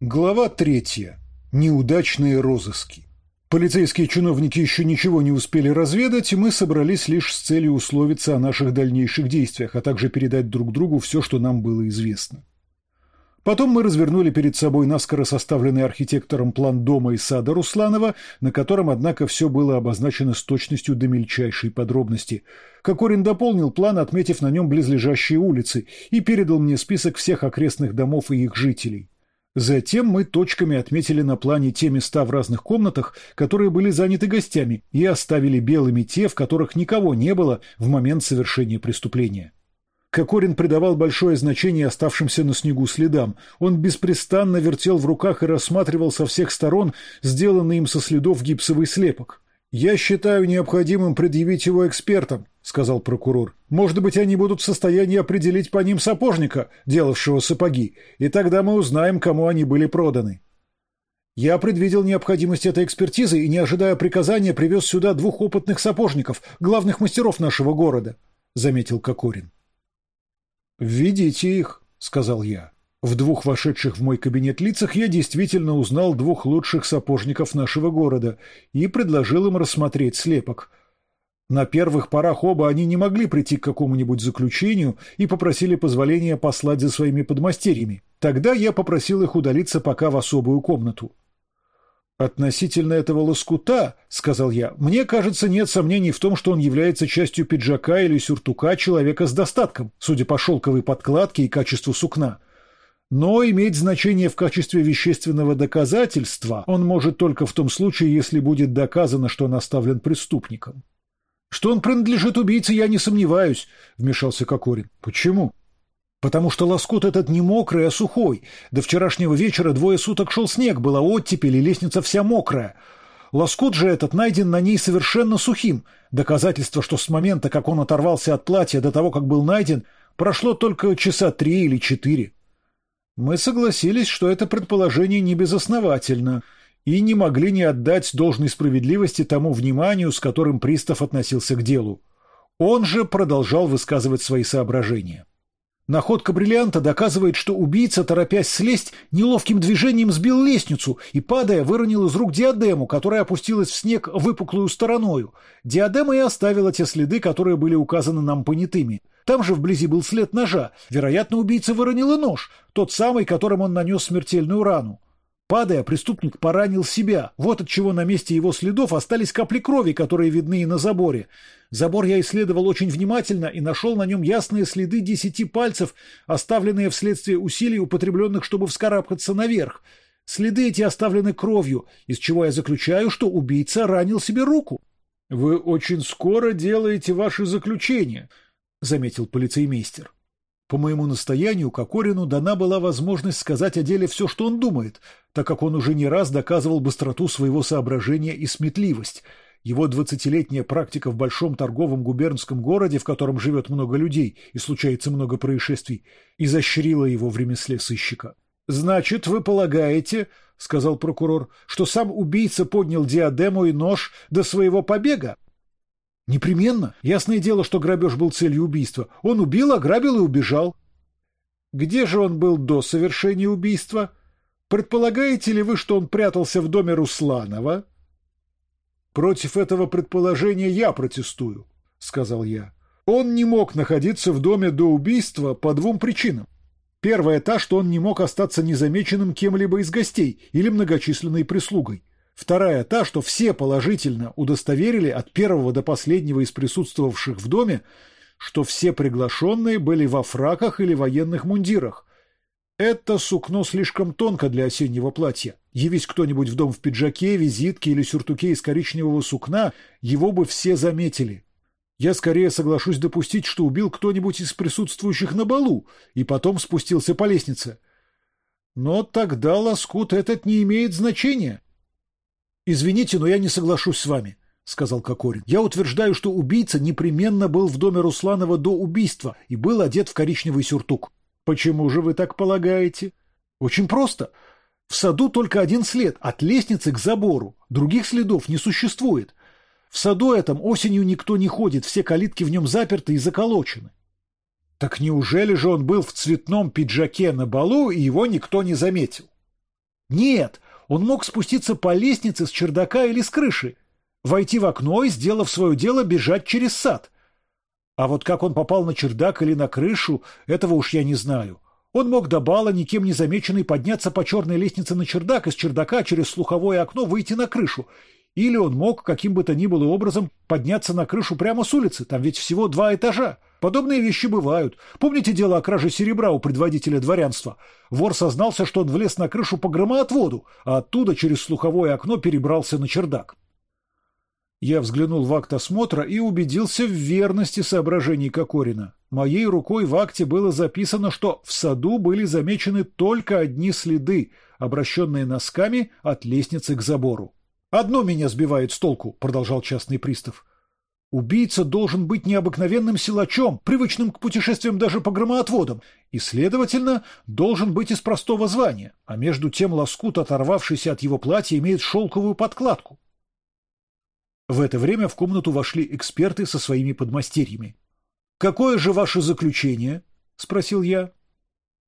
Глава третья. Неудачные розыски. Полицейские чиновники еще ничего не успели разведать, и мы собрались лишь с целью условиться о наших дальнейших действиях, а также передать друг другу все, что нам было известно. Потом мы развернули перед собой наскоро составленный архитектором план дома и сада Русланова, на котором, однако, все было обозначено с точностью до мельчайшей подробности. Кокорин дополнил план, отметив на нем близлежащие улицы, и передал мне список всех окрестных домов и их жителей. Затем мы точками отметили на плане те места в разных комнатах, которые были заняты гостями, и оставили белыми те, в которых никого не было в момент совершения преступления. Кокорин придавал большое значение оставшимся на снегу следам. Он беспрестанно вертел в руках и рассматривал со всех сторон сделанный им со следов гипсовый слепок. «Я считаю необходимым предъявить его экспертам», — сказал прокурор. «Может быть, они будут в состоянии определить по ним сапожника, делавшего сапоги, и тогда мы узнаем, кому они были проданы». Я предвидел необходимость этой экспертизы и, не ожидая приказания, привез сюда двух опытных сапожников, главных мастеров нашего города, — заметил Кокорин. «Введите их», — сказал я. В двух вошедших в мой кабинет лицах я действительно узнал двух лучших сапожников нашего города и предложил им рассмотреть слепок. На первых порах оба они не могли прийти к какому-нибудь заключению и попросили позволения послать за своими подмастерьями. Тогда я попросил их удалиться пока в особую комнату. «Относительно этого лоскута, — сказал я, — мне кажется, нет сомнений в том, что он является частью пиджака или сюртука человека с достатком, судя по шелковой подкладке и качеству сукна. Но иметь значение в качестве вещественного доказательства он может только в том случае, если будет доказано, что он оставлен преступником. «Что он принадлежит убийце, я не сомневаюсь», — вмешался Кокорин. «Почему?» «Потому что лоскут этот не мокрый, а сухой. До вчерашнего вечера двое суток шел снег, была оттепель, и лестница вся мокрая. Лоскут же этот найден на ней совершенно сухим. Доказательство, что с момента, как он оторвался от платья до того, как был найден, прошло только часа три или четыре. Мы согласились, что это предположение не безосновательно, и не могли не отдать должной справедливости тому вниманию, с которым пристав относился к делу. Он же продолжал высказывать свои соображения. Находка бриллианта доказывает, что убийца, торопясь слезть, неловким движением сбил лестницу и, падая, выронил из рук диадему, которая опустилась в снег выпуклую стороною. Диадема и оставила те следы, которые были указаны нам понятыми. Там же вблизи был след ножа. Вероятно, убийца выронил и нож, тот самый, которым он нанес смертельную рану. Падая, преступник поранил себя. Вот от чего на месте его следов остались капли крови, которые видны и на заборе. Забор я исследовал очень внимательно и нашел на нем ясные следы десяти пальцев, оставленные вследствие усилий, употребленных, чтобы вскарабкаться наверх. Следы эти оставлены кровью, из чего я заключаю, что убийца ранил себе руку. — Вы очень скоро делаете ваши заключения, — заметил полицеймейстер. По моему настоянию Кокорину дана была возможность сказать о деле все, что он думает, так как он уже не раз доказывал быстроту своего соображения и сметливость. Его двадцатилетняя практика в большом торговом губернском городе, в котором живет много людей и случается много происшествий, изощрила его в ремесле сыщика. «Значит, вы полагаете, — сказал прокурор, — что сам убийца поднял диадему и нож до своего побега?» Непременно. Ясное дело, что грабеж был целью убийства. Он убил, ограбил и убежал. Где же он был до совершения убийства? Предполагаете ли вы, что он прятался в доме Русланова? Против этого предположения я протестую, сказал я. Он не мог находиться в доме до убийства по двум причинам. Первая та, что он не мог остаться незамеченным кем-либо из гостей или многочисленной прислугой. Вторая та, что все положительно удостоверили от первого до последнего из присутствовавших в доме, что все приглашенные были во фраках или военных мундирах. Это сукно слишком тонко для осеннего платья. Явись кто-нибудь в дом в пиджаке, визитке или сюртуке из коричневого сукна, его бы все заметили. Я скорее соглашусь допустить, что убил кто-нибудь из присутствующих на балу и потом спустился по лестнице. Но тогда лоскут этот не имеет значения. «Извините, но я не соглашусь с вами», — сказал Кокорин. «Я утверждаю, что убийца непременно был в доме Русланова до убийства и был одет в коричневый сюртук». «Почему же вы так полагаете?» «Очень просто. В саду только один след, от лестницы к забору. Других следов не существует. В саду этом осенью никто не ходит, все калитки в нем заперты и заколочены». «Так неужели же он был в цветном пиджаке на балу, и его никто не заметил?» Нет, он мог спуститься по лестнице с чердака или с крыши, войти в окно и, сделав свое дело, бежать через сад. А вот как он попал на чердак или на крышу, этого уж я не знаю. Он мог до бала, никем не замеченный, подняться по черной лестнице на чердак, и с чердака через слуховое окно выйти на крышу. Или он мог, каким бы то ни было образом, подняться на крышу прямо с улицы, там ведь всего два этажа. Подобные вещи бывают. Помните дело о краже серебра у предводителя дворянства? Вор сознался, что он влез на крышу по громоотводу, а оттуда через слуховое окно перебрался на чердак. Я взглянул в акт осмотра и убедился в верности соображений Кокорина. Моей рукой в акте было записано, что в саду были замечены только одни следы, обращенные носками от лестницы к забору. «Одно меня сбивает с толку», — продолжал частный пристав. «Убийца должен быть необыкновенным силачом, привычным к путешествиям даже по громоотводам, и, следовательно, должен быть из простого звания, а между тем лоскут, оторвавшийся от его платья, имеет шелковую подкладку». В это время в комнату вошли эксперты со своими подмастерьями. «Какое же ваше заключение?» — спросил я.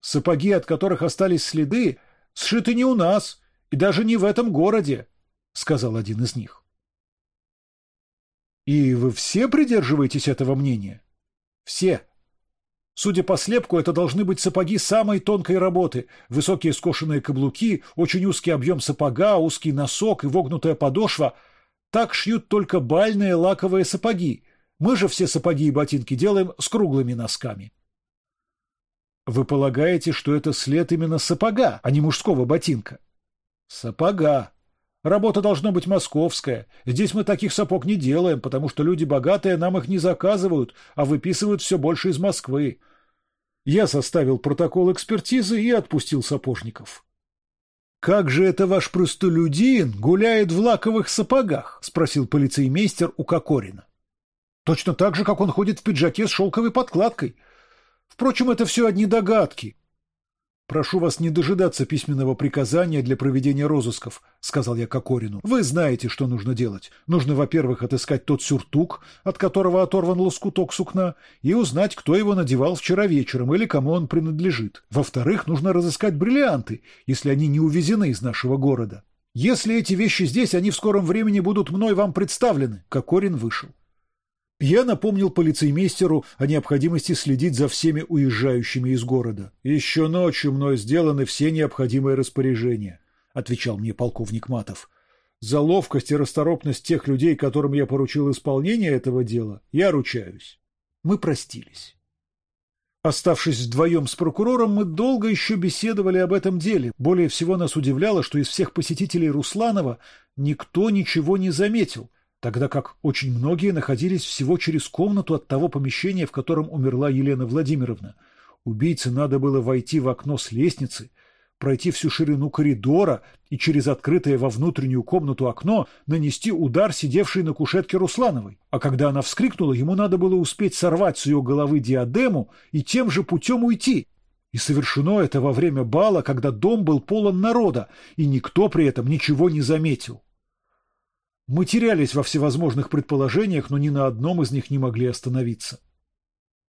«Сапоги, от которых остались следы, сшиты не у нас и даже не в этом городе», — сказал один из них. «И вы все придерживаетесь этого мнения?» «Все. Судя по слепку, это должны быть сапоги самой тонкой работы, высокие скошенные каблуки, очень узкий объем сапога, узкий носок и вогнутая подошва. Так шьют только бальные лаковые сапоги. Мы же все сапоги и ботинки делаем с круглыми носками». «Вы полагаете, что это след именно сапога, а не мужского ботинка?» «Сапога», Работа должна быть московская. Здесь мы таких сапог не делаем, потому что люди богатые нам их не заказывают, а выписывают все больше из Москвы. Я составил протокол экспертизы и отпустил сапожников. «Как же это ваш простолюдин гуляет в лаковых сапогах?» — спросил полицеймейстер у Кокорина. «Точно так же, как он ходит в пиджаке с шелковой подкладкой. Впрочем, это все одни догадки. «Прошу вас не дожидаться письменного приказания для проведения розысков», — сказал я Кокорину. «Вы знаете, что нужно делать. Нужно, во-первых, отыскать тот сюртук, от которого оторван лоскуток сукна, и узнать, кто его надевал вчера вечером или кому он принадлежит. Во-вторых, нужно разыскать бриллианты, если они не увезены из нашего города. Если эти вещи здесь, они в скором времени будут мной вам представлены». Кокорин вышел. Я напомнил полицеймейстеру о необходимости следить за всеми уезжающими из города. «Еще ночью мной сделаны все необходимые распоряжения», — отвечал мне полковник Матов. «За ловкость и расторопность тех людей, которым я поручил исполнение этого дела, я ручаюсь». Мы простились. Оставшись вдвоем с прокурором, мы долго еще беседовали об этом деле. Более всего нас удивляло, что из всех посетителей Русланова никто ничего не заметил — тогда как очень многие находились всего через комнату от того помещения, в котором умерла Елена Владимировна. Убийце надо было войти в окно с лестницы, пройти всю ширину коридора и через открытое во внутреннюю комнату окно нанести удар сидевшей на кушетке Руслановой. А когда она вскрикнула, ему надо было успеть сорвать с ее головы диадему и тем же путем уйти. И совершено это во время бала, когда дом был полон народа, и никто при этом ничего не заметил. Мы терялись во всевозможных предположениях, но ни на одном из них не могли остановиться.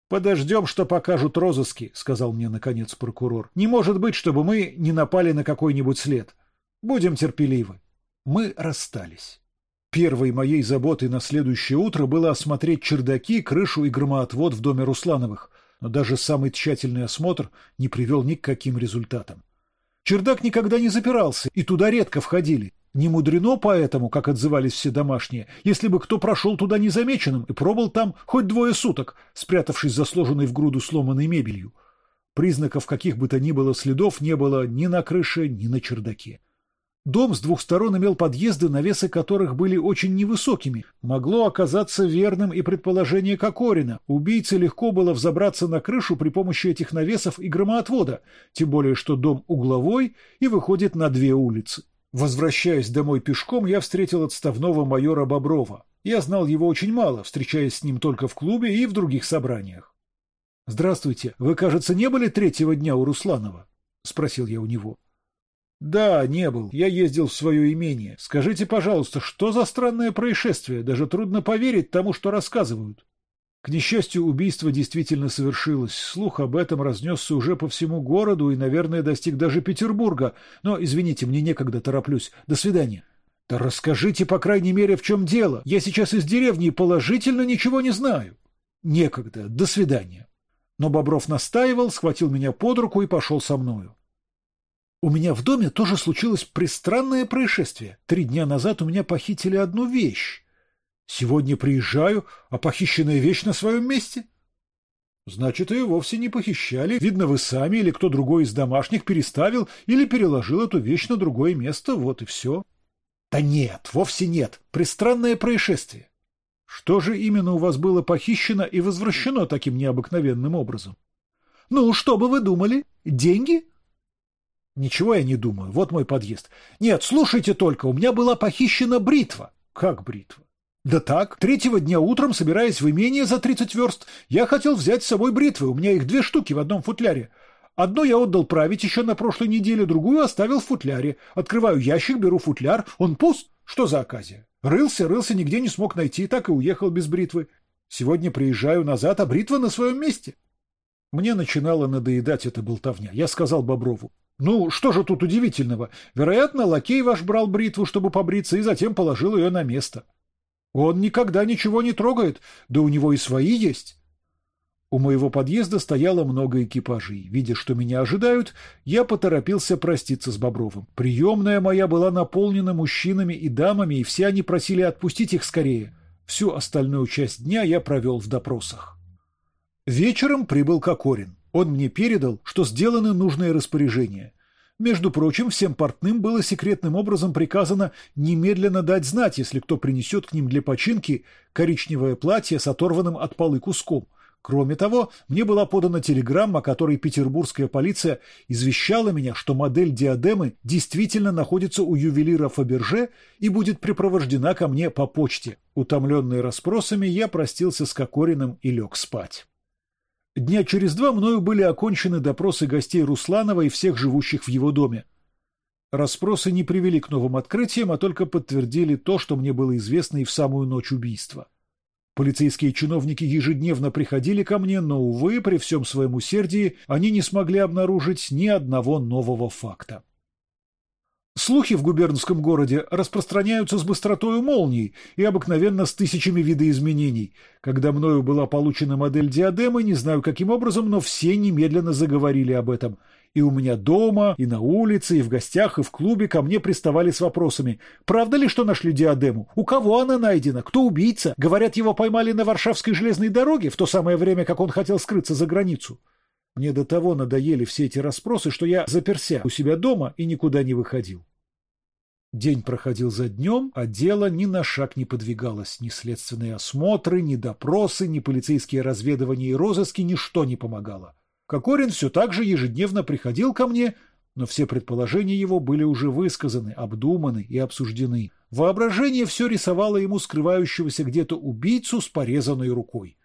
«Подождем, что покажут розыски», — сказал мне, наконец, прокурор. «Не может быть, чтобы мы не напали на какой-нибудь след. Будем терпеливы». Мы расстались. Первой моей заботой на следующее утро было осмотреть чердаки, крышу и громоотвод в доме Руслановых, но даже самый тщательный осмотр не привел ни к каким результатам. Чердак никогда не запирался, и туда редко входили. Не мудрено поэтому, как отзывались все домашние, если бы кто прошел туда незамеченным и пробыл там хоть двое суток, спрятавшись за сложенной в груду сломанной мебелью. Признаков каких бы то ни было следов не было ни на крыше, ни на чердаке. Дом с двух сторон имел подъезды, навесы которых были очень невысокими. Могло оказаться верным и предположение Кокорина. Убийце легко было взобраться на крышу при помощи этих навесов и громоотвода, тем более что дом угловой и выходит на две улицы. Возвращаясь домой пешком, я встретил отставного майора Боброва. Я знал его очень мало, встречаясь с ним только в клубе и в других собраниях. «Здравствуйте. Вы, кажется, не были третьего дня у Русланова?» — спросил я у него. «Да, не был. Я ездил в свое имение. Скажите, пожалуйста, что за странное происшествие? Даже трудно поверить тому, что рассказывают». К несчастью, убийство действительно совершилось. Слух об этом разнесся уже по всему городу и, наверное, достиг даже Петербурга. Но, извините, мне некогда, тороплюсь. До свидания. Да расскажите, по крайней мере, в чем дело. Я сейчас из деревни и положительно ничего не знаю. Некогда. До свидания. Но Бобров настаивал, схватил меня под руку и пошел со мною. У меня в доме тоже случилось пристранное происшествие. Три дня назад у меня похитили одну вещь. Сегодня приезжаю, а похищенная вещь на своем месте. Значит, ее вовсе не похищали. Видно, вы сами или кто другой из домашних переставил или переложил эту вещь на другое место, вот и все. Да нет, вовсе нет. Пристранное происшествие. Что же именно у вас было похищено и возвращено таким необыкновенным образом? Ну, что бы вы думали? Деньги? Ничего я не думаю. Вот мой подъезд. Нет, слушайте только, у меня была похищена бритва. Как бритва? Да так, третьего дня утром, собираясь в имение за 30 верст, я хотел взять с собой бритвы, у меня их две штуки в одном футляре. Одну я отдал править еще на прошлой неделе, другую оставил в футляре. Открываю ящик, беру футляр, он пуст. Что за оказия? Рылся, рылся, нигде не смог найти, так и уехал без бритвы. Сегодня приезжаю назад, а бритва на своем месте. Мне начинала надоедать эта болтовня. Я сказал Боброву. Ну, что же тут удивительного? Вероятно, лакей ваш брал бритву, чтобы побриться, и затем положил ее на место. Он никогда ничего не трогает, да у него и свои есть. У моего подъезда стояло много экипажей. Видя, что меня ожидают, я поторопился проститься с Бобровым. Приемная моя была наполнена мужчинами и дамами, и все они просили отпустить их скорее. Всю остальную часть дня я провел в допросах. Вечером прибыл Кокорин. Он мне передал, что сделаны нужные распоряжения. Между прочим, всем портным было секретным образом приказано немедленно дать знать, если кто принесет к ним для починки коричневое платье с оторванным от полы куском. Кроме того, мне была подана телеграмма, которой петербургская полиция извещала меня, что модель диадемы действительно находится у ювелира Фаберже и будет припровождена ко мне по почте. Утомленный расспросами, я простился с Кокориным и лег спать. Дня через два мною были окончены допросы гостей Русланова и всех живущих в его доме. Расспросы не привели к новым открытиям, а только подтвердили то, что мне было известно и в самую ночь убийства. Полицейские чиновники ежедневно приходили ко мне, но, увы, при всем своем усердии они не смогли обнаружить ни одного нового факта. Слухи в губернском городе распространяются с быстротой молнии и обыкновенно с тысячами видоизменений. Когда мною была получена модель диадемы, не знаю каким образом, но все немедленно заговорили об этом. И у меня дома, и на улице, и в гостях, и в клубе ко мне приставали с вопросами. Правда ли, что нашли диадему? У кого она найдена? Кто убийца? Говорят, его поймали на Варшавской железной дороге в то самое время, как он хотел скрыться за границу. Мне до того надоели все эти расспросы, что я заперся у себя дома и никуда не выходил. День проходил за днем, а дело ни на шаг не подвигалось. Ни следственные осмотры, ни допросы, ни полицейские разведывания и розыски, ничто не помогало. Кокорин все так же ежедневно приходил ко мне, но все предположения его были уже высказаны, обдуманы и обсуждены. Воображение все рисовало ему скрывающегося где-то убийцу с порезанной рукой.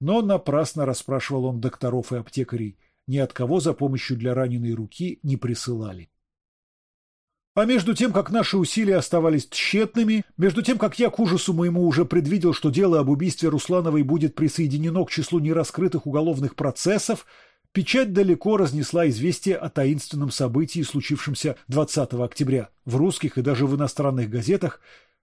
Но напрасно расспрашивал он докторов и аптекарей. Ни от кого за помощью для раненой руки не присылали. А между тем, как наши усилия оставались тщетными, между тем, как я к ужасу моему уже предвидел, что дело об убийстве Руслановой будет присоединено к числу нераскрытых уголовных процессов, печать далеко разнесла известие о таинственном событии, случившемся 20 октября. В русских и даже в иностранных газетах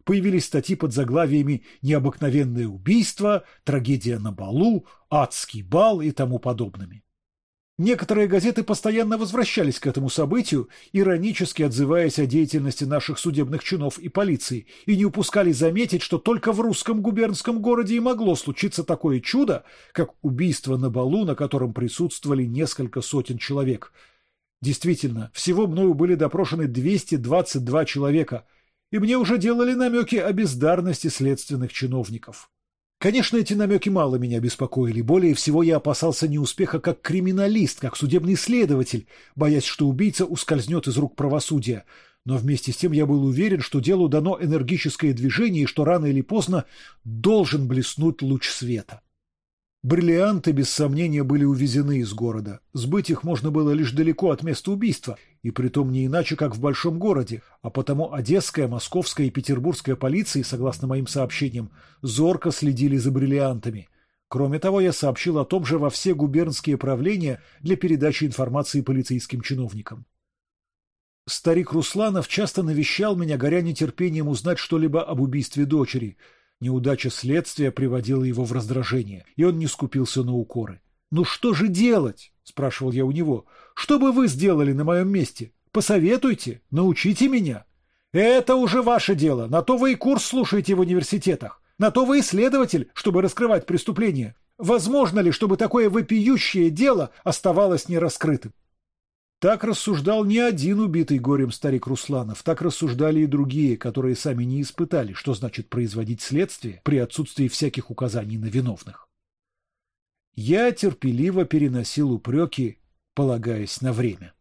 появились статьи под заглавиями «Необыкновенное убийство», «Трагедия на балу», «Адский бал» и тому подобными. Некоторые газеты постоянно возвращались к этому событию, иронически отзываясь о деятельности наших судебных чинов и полиции, и не упускали заметить, что только в русском губернском городе и могло случиться такое чудо, как убийство на балу, на котором присутствовали несколько сотен человек. Действительно, всего мною были допрошены 222 человека, и мне уже делали намеки о бездарности следственных чиновников. Конечно, эти намеки мало меня беспокоили. Более всего я опасался неуспеха как криминалист, как судебный следователь, боясь, что убийца ускользнет из рук правосудия. Но вместе с тем я был уверен, что делу дано энергическое движение и что рано или поздно должен блеснуть луч света. Бриллианты, без сомнения, были увезены из города. Сбыть их можно было лишь далеко от места убийства, и притом не иначе, как в большом городе, а потому Одесская, Московская и Петербургская полиции, согласно моим сообщениям, зорко следили за бриллиантами. Кроме того, я сообщил о том же во все губернские правления для передачи информации полицейским чиновникам. Старик Русланов часто навещал меня, горя нетерпением узнать что-либо об убийстве дочери. Неудача следствия приводила его в раздражение, и он не скупился на укоры. «Ну что же делать?» – спрашивал я у него. «Что бы вы сделали на моем месте? Посоветуйте, научите меня». «Это уже ваше дело. На то вы и курс слушаете в университетах. На то вы исследователь, чтобы раскрывать преступления. Возможно ли, чтобы такое вопиющее дело оставалось нераскрытым? Так рассуждал не один убитый горем старик Русланов, так рассуждали и другие, которые сами не испытали, что значит производить следствие при отсутствии всяких указаний на виновных. Я терпеливо переносил упреки, полагаясь на время.